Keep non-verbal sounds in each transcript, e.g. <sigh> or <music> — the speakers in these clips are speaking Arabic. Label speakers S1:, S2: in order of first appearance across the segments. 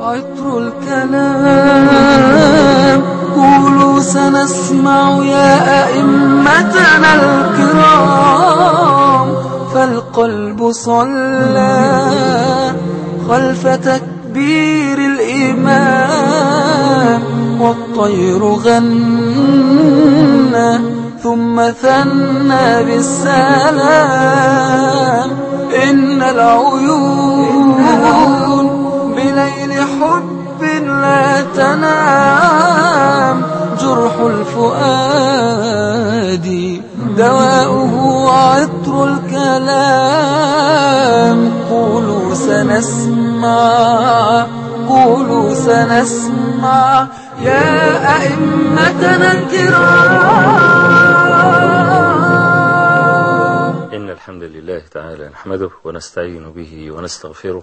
S1: عطر الكلام. قولوا سنسمع يا أئمتنا الكرام. فالقلب صلى خلف تكبير الإمام. والطير غنى ثم ثنى بالسلام. إن العيون تنام جرح الفؤاد دواؤه عطر الكلام. قولوا سنسمع قولوا سنسمع يا أئمتنا الكرام.
S2: إن الحمد لله تعالى نحمده ونستعين به ونستغفره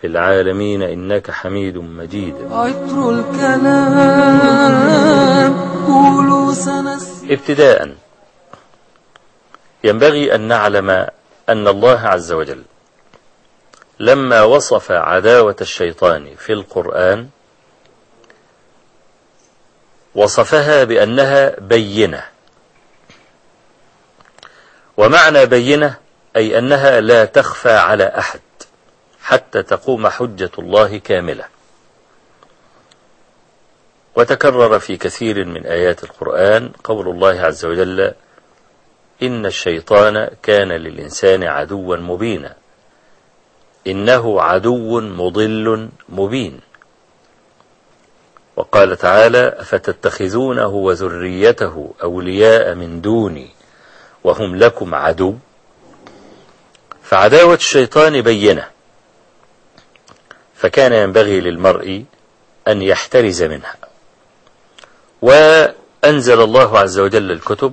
S2: في العالمين إنك حميد مجيد.
S1: عطر الكلام قولوا سنسمع
S2: ابتداء ينبغي أن نعلم أن الله عز وجل لما وصف عداوة الشيطان في القرآن وصفها بأنها بينة. ومعنى بينة أي أنها لا تخفى على أحد. حتى تقوم حجة الله كاملة. وتكرر في كثير من آيات القرآن قول الله عز وجل إن الشيطان كان للإنسان عدوا مبينا. إنه عدو مضل مبين. وقال تعالى أفتتخذونه وذريته أولياء من دوني وهم لكم عدو؟ فعداوة الشيطان بينة. فكان ينبغي للمرء أن يحترز منها. وأنزل الله عز وجل الكتب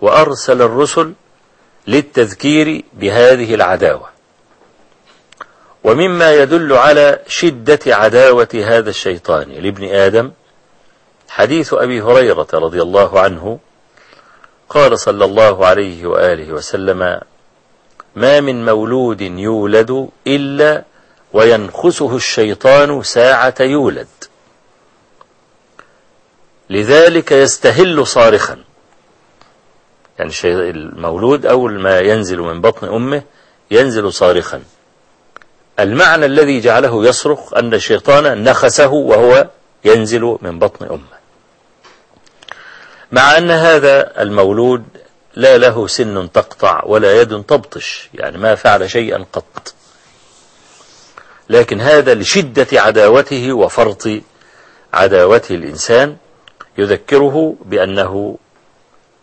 S2: وأرسل الرسل للتذكير بهذه العداوة. ومما يدل على شدة عداوة هذا الشيطان لابن آدم حديث أبي هريرة رضي الله عنه قال صلى الله عليه وآله وسلم ما من مولود يولد إلا وينخسه الشيطان ساعة يولد. لذلك يستهل صارخا. يعني المولود أول ما ينزل من بطن أمه ينزل صارخا. المعنى الذي جعله يصرخ أن الشيطان نخسه وهو ينزل من بطن أمه. مع أن هذا المولود لا له سن تقطع ولا يد تبطش يعني ما فعل شيئا قط. لكن هذا لشدة عداوته وفرط عداوته الإنسان يذكره بأنه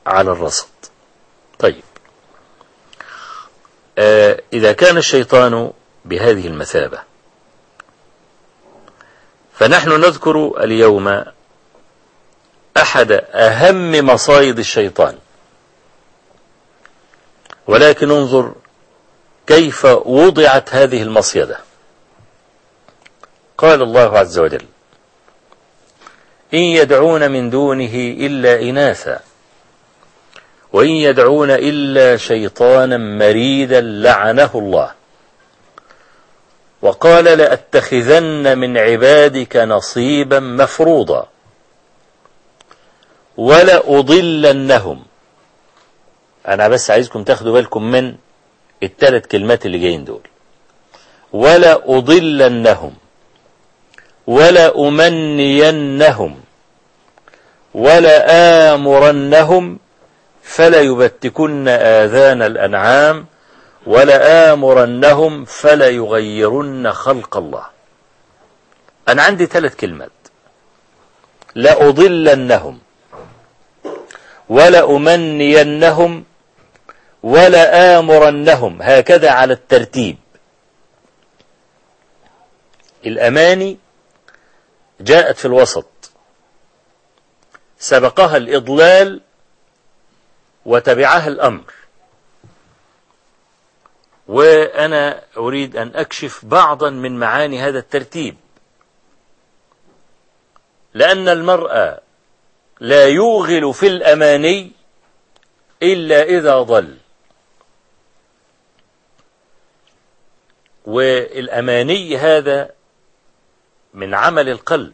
S2: على الرصد. طيب. آه إذا كان الشيطان بهذه المثابة فنحن نذكر اليوم أحد أهم مصايد الشيطان. ولكن انظر كيف وضعت هذه المصيدة. قال الله عز وجل إن يدعون من دونه إلا إناثا وإن يدعون إلا شيطانا مريدا لعنه الله. وقال لأتخذن من عبادك نصيبا مفروضا ولأضلنهم. أنا بس عايزكم تاخدوا بالكم من الثلاث كلمات اللي جايين دول. ولأضلنهم. ولأمنينهم ولآمرنهم فليبتكن آذان الأنعام ولآمرنهم فليغيرن خلق الله. أنا عندي ثلاث كلمات. لأضلنهم ولأمنينهم ولآمرنهم هكذا على الترتيب. الأماني جاءت في الوسط. سبقها الإضلال وتبعها الأمر. وأنا أريد أن أكشف بعضا من معاني هذا الترتيب. لأن المرأة لا يوغل في الأماني إلا إذا ضل. والأماني هذا من عمل القلب.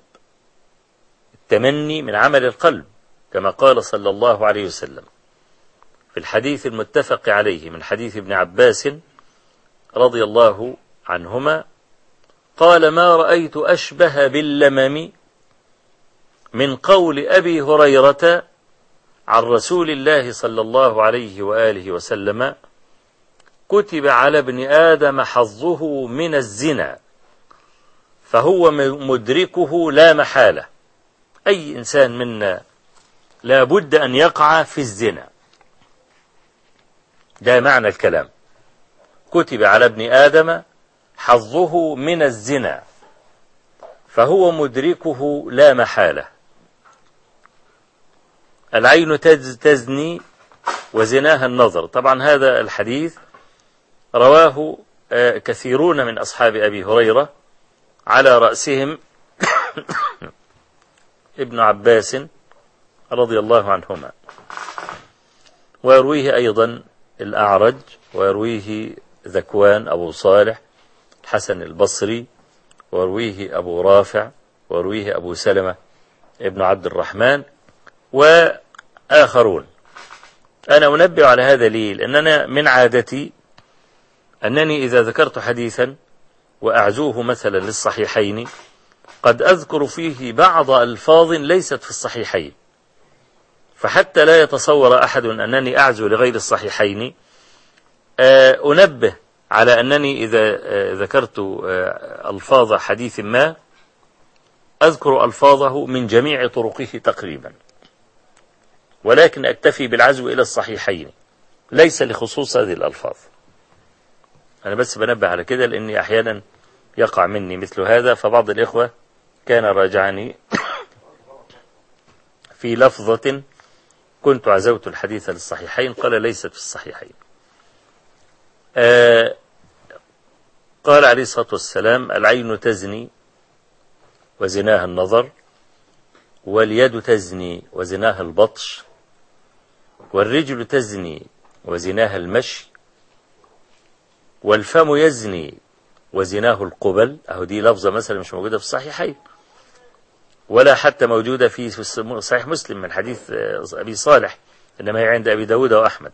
S2: التمني من عمل القلب كما قال صلى الله عليه وسلم. في الحديث المتفق عليه من حديث ابن عباس رضي الله عنهما قال ما رأيت أشبه باللمم من قول أبي هريرة عن رسول الله صلى الله عليه وآله وسلم كتب على ابن آدم حظه من الزنا. فهو مدركه لا محالة. أي إنسان منا لا بد أن يقع في الزنا. ده معنى الكلام. كتب على ابن آدم حظه من الزنا فهو مدركه لا محالة. العين تزني وزناها النظر. طبعا هذا الحديث رواه كثيرون من أصحاب أبي هريرة. على رأسهم <coughs> ابن عباس رضي الله عنهما. ويرويه أيضا الأعرج ويرويه ذكوان أبو صالح الحسن البصري ويرويه أبو رافع ويرويه أبو سلمة ابن عبد الرحمن وآخرون. أنا أنبه على هذا لي لأننا من عادتي أنني إذا ذكرت حديثا وأعزوه مثلا للصحيحين. قد أذكر فيه بعض ألفاظ ليست في الصحيحين. فحتى لا يتصور أحد أنني أعزو لغير الصحيحين. أنبه على أنني إذا ذكرت ألفاظ حديث ما أذكر ألفاظه من جميع طرقه تقريبا. ولكن أكتفي بالعزو إلى الصحيحين. ليس لخصوص هذه الألفاظ. أنا بس بنبه على كده لأني أحيانا يقع مني مثل هذا فبعض الإخوة كان راجعني في لفظة كنت عزوت الحديث للصحيحين قال ليست في الصحيحين. آه قال عليه الصلاة والسلام العين تزني وزناها النظر واليد تزني وزناها البطش والرجل تزني وزناها المشي والفم يزني وزناه القبل. أهو دي لفظة مثلا مش موجودة في الصحيحين ولا حتى موجودة في صحيح مسلم من حديث أبي صالح إنما هي عند أبي داود وأحمد.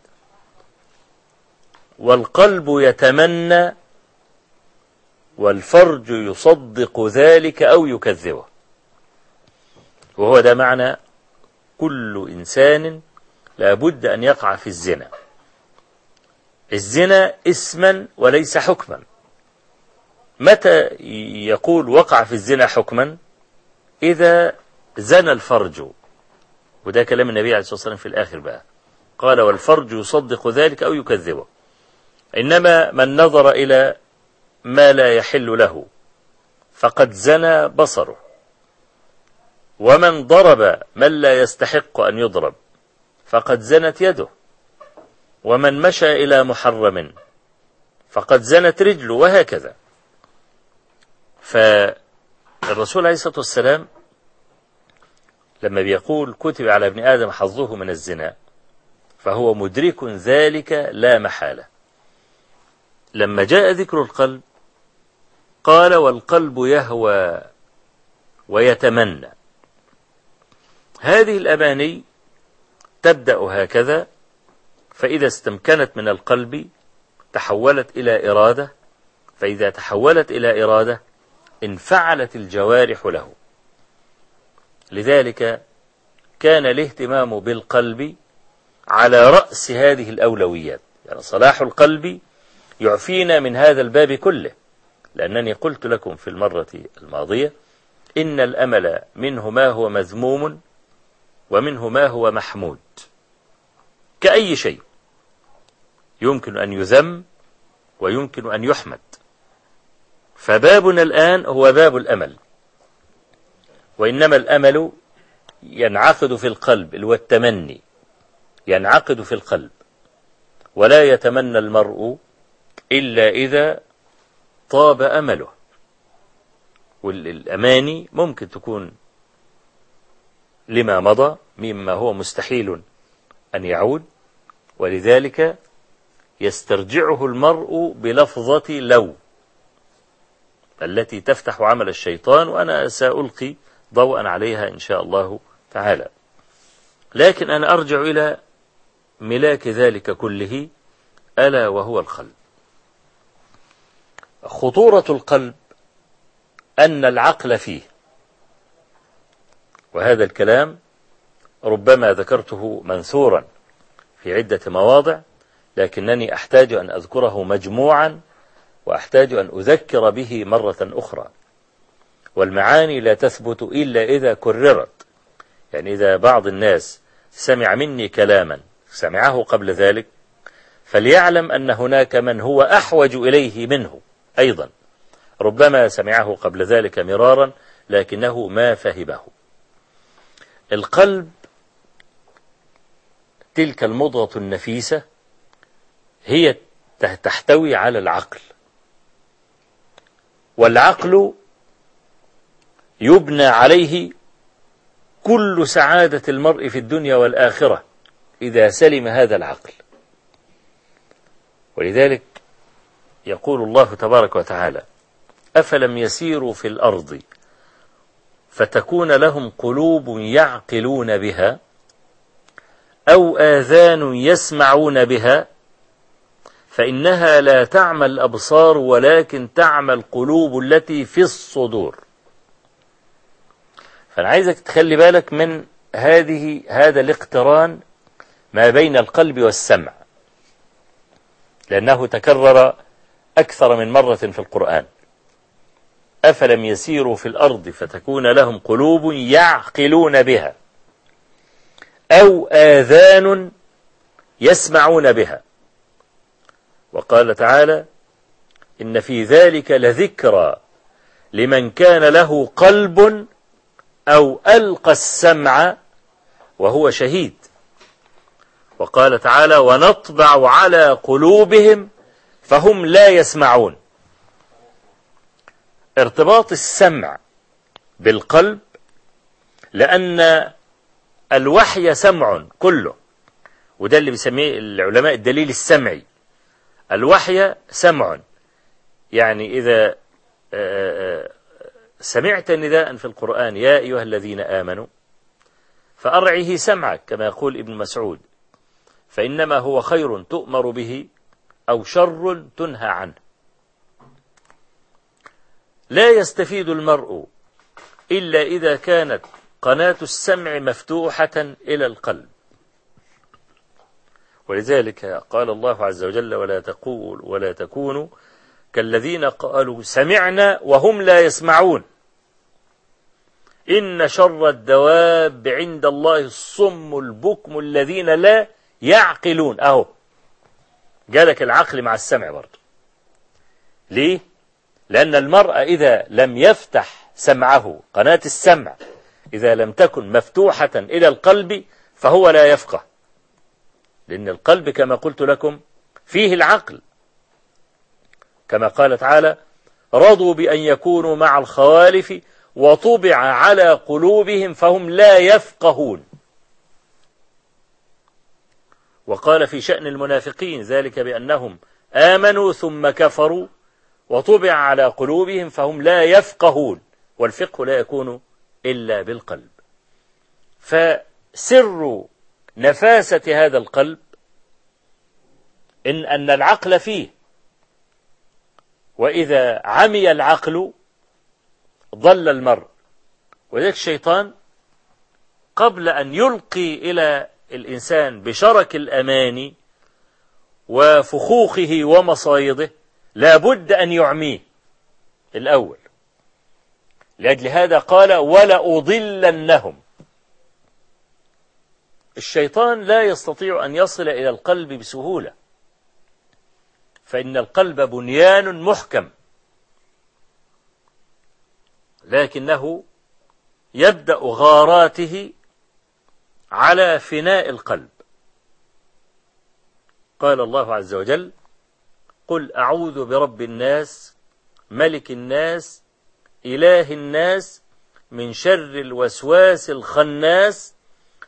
S2: والقلب يتمنى والفرج يصدق ذلك أو يكذبه. وهو ده معنى كل إنسان لابد أن يقع في الزنا. الزنا اسما وليس حكما. متى يقول وقع في الزنا حكما؟ إذا زنى الفرج. وده كلام النبي عليه الصلاة والسلام في الآخر بقى. قال والفرج يصدق ذلك أو يكذبه. إنما من نظر إلى ما لا يحل له فقد زنى بصره. ومن ضرب من لا يستحق أن يضرب فقد زنت يده. ومن مشى إلى محرم فقد زنت رجله وهكذا. فالرسول عليه الصلاة والسلام لما بيقول كتب على ابن آدم حظه من الزنا فهو مدرك ذلك لا محالة. لما جاء ذكر القلب قال والقلب يهوى ويتمنى. هذه الأماني تبدأ هكذا فإذا استمكنت من القلب تحولت إلى إرادة فإذا تحولت إلى إرادة انفعلت الجوارح له. لذلك كان الاهتمام بالقلب على رأس هذه الأولويات. يعني صلاح القلب يعفينا من هذا الباب كله. لأنني قلت لكم في المرة الماضية إن الأمل منه ما هو مذموم ومنه ما هو محمود. كأي شيء. يمكن أن يذم ويمكن أن يحمد. فبابنا الآن هو باب الأمل. وإنما الأمل ينعقد في القلب والتمني ينعقد في القلب. ولا يتمنى المرء إلا إذا طاب أمله. والأماني ممكن تكون لما مضى مما هو مستحيل أن يعود. ولذلك يسترجعه المرء بلفظة لو التي تفتح عمل الشيطان وأنا سألقي ضوءا عليها إن شاء الله تعالى. لكن أنا أرجع إلى ملاك ذلك كله ألا وهو القلب. خطورة القلب أن العقل فيه. وهذا الكلام ربما ذكرته منثورا في عدة مواضع لكنني أحتاج أن أذكره مجموعا وأحتاج أن أذكر به مرة أخرى. والمعاني لا تثبت إلا إذا كررت. يعني إذا بعض الناس سمع مني كلاما سمعه قبل ذلك فليعلم أن هناك من هو أحوج إليه منه أيضا. ربما سمعه قبل ذلك مرارا لكنه ما فهمه. القلب تلك المضغة النفيسة هي تحتوي على العقل. والعقل يبنى عليه كل سعادة المرء في الدنيا والآخرة إذا سلم هذا العقل. ولذلك يقول الله تبارك وتعالى أفلم يسيروا في الأرض فتكون لهم قلوب يعقلون بها أو آذان يسمعون بها فإنها لا تعمى الأبصار ولكن تعمى القلوب التي في الصدور. فأنا عايزك تخلي بالك من هذه هذا الاقتران ما بين القلب والسمع لأنه تكرر أكثر من مرة في القرآن. أفلم يسيروا في الأرض فتكون لهم قلوب يعقلون بها أو آذان يسمعون بها. وقال تعالى إن في ذلك لذكرى لمن كان له قلب أو ألقى السمع وهو شهيد. وقال تعالى ونطبع على قلوبهم فهم لا يسمعون. ارتباط السمع بالقلب لأن الوحي سمع كله وده اللي بيسميه العلماء الدليل السمعي. الوحي سمع. يعني إذا سمعت نداء في القرآن يا أيها الذين آمنوا فأرعه سمعك كما يقول ابن مسعود فإنما هو خير تؤمر به أو شر تنهى عنه. لا يستفيد المرء إلا إذا كانت قناة السمع مفتوحة إلى القلب. ولذلك قال الله عز وجل ولا تقول ولا تكونوا كالذين قالوا سمعنا وهم لا يسمعون. إن شر الدواب عند الله الصم البكم الذين لا يعقلون. أهو جالك العقل مع السمع برضه ليه؟ لأن المرء إذا لم يفتح سمعه قناة السمع إذا لم تكن مفتوحة إلى القلب فهو لا يفقه. لأن القلب كما قلت لكم فيه العقل. كما قال تعالى رضوا بأن يكونوا مع الخوالف وطبع على قلوبهم فهم لا يفقهون. وقال في شأن المنافقين ذلك بأنهم آمنوا ثم كفروا وطبع على قلوبهم فهم لا يفقهون. والفقه لا يكون إلا بالقلب. فسر نفاسة هذا القلب إن أن العقل فيه. وإذا عمي العقل ضل المرء. ولذلك الشيطان قبل أن يلقي إلى الإنسان بشرك الأماني وفخوخه ومصايده لابد أن يعميه الأول. لأجل هذا قال ولأضلنهم. الشيطان لا يستطيع أن يصل إلى القلب بسهولة. فإن القلب بنيان محكم. لكنه يبدأ غاراته على فناء القلب. قال الله عز وجل قل أعوذ برب الناس ملك الناس إله الناس من شر الوسواس الخناس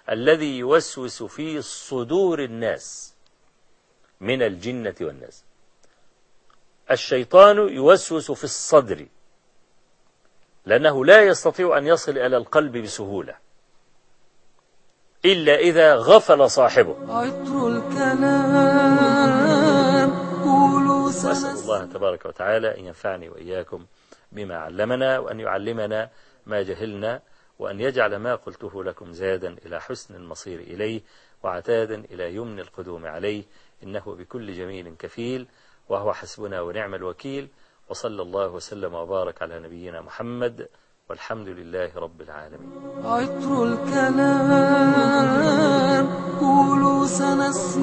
S2: الذي يوسوس في صدور الناس من الجنة والناس. الشيطان يوسوس في الصدر لأنه لا يستطيع أن يصل إلى القلب بسهولة إلا إذا غفل صاحبه.
S1: عطر الكلام
S2: وأسأل الله تبارك وتعالى أن ينفعني وإياكم بما علمنا وأن يعلمنا ما جهلنا وأن يجعل ما قلته لكم زادا إلى حسن المصير إليه وعتادا إلى يمن القدوم عليه إنه بكل جميل كفيل وهو حسبنا ونعم الوكيل وصلى الله وسلم وبارك على نبينا محمد والحمد لله رب العالمين.
S1: عطر الكلام قولوا سنسمع.